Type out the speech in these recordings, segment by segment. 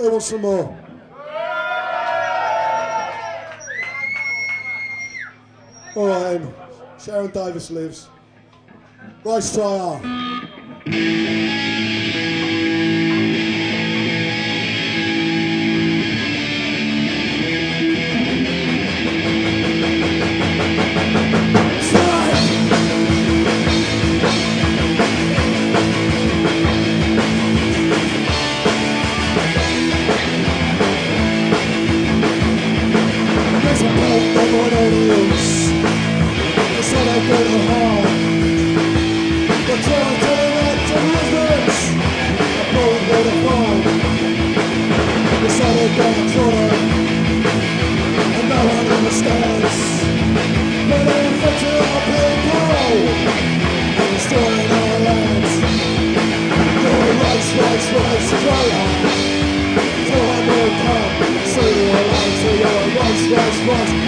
I want some more. All right, Sharon Davis lives. Nice try. voz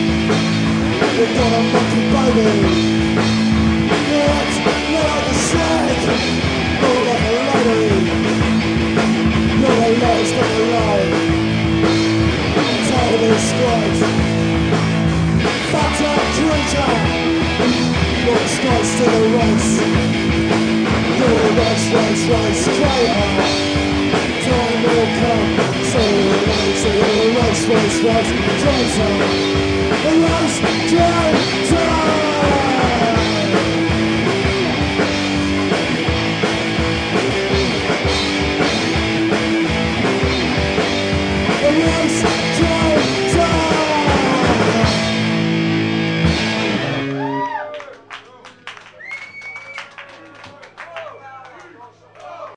with what I'm fucking biting. Not, not a slag, more like. Not a light, it's not a light. I'm tired of this squad. Fat up drinker, to the race. You're a race, race, race, traitor. space was Jason. It was Jason. It was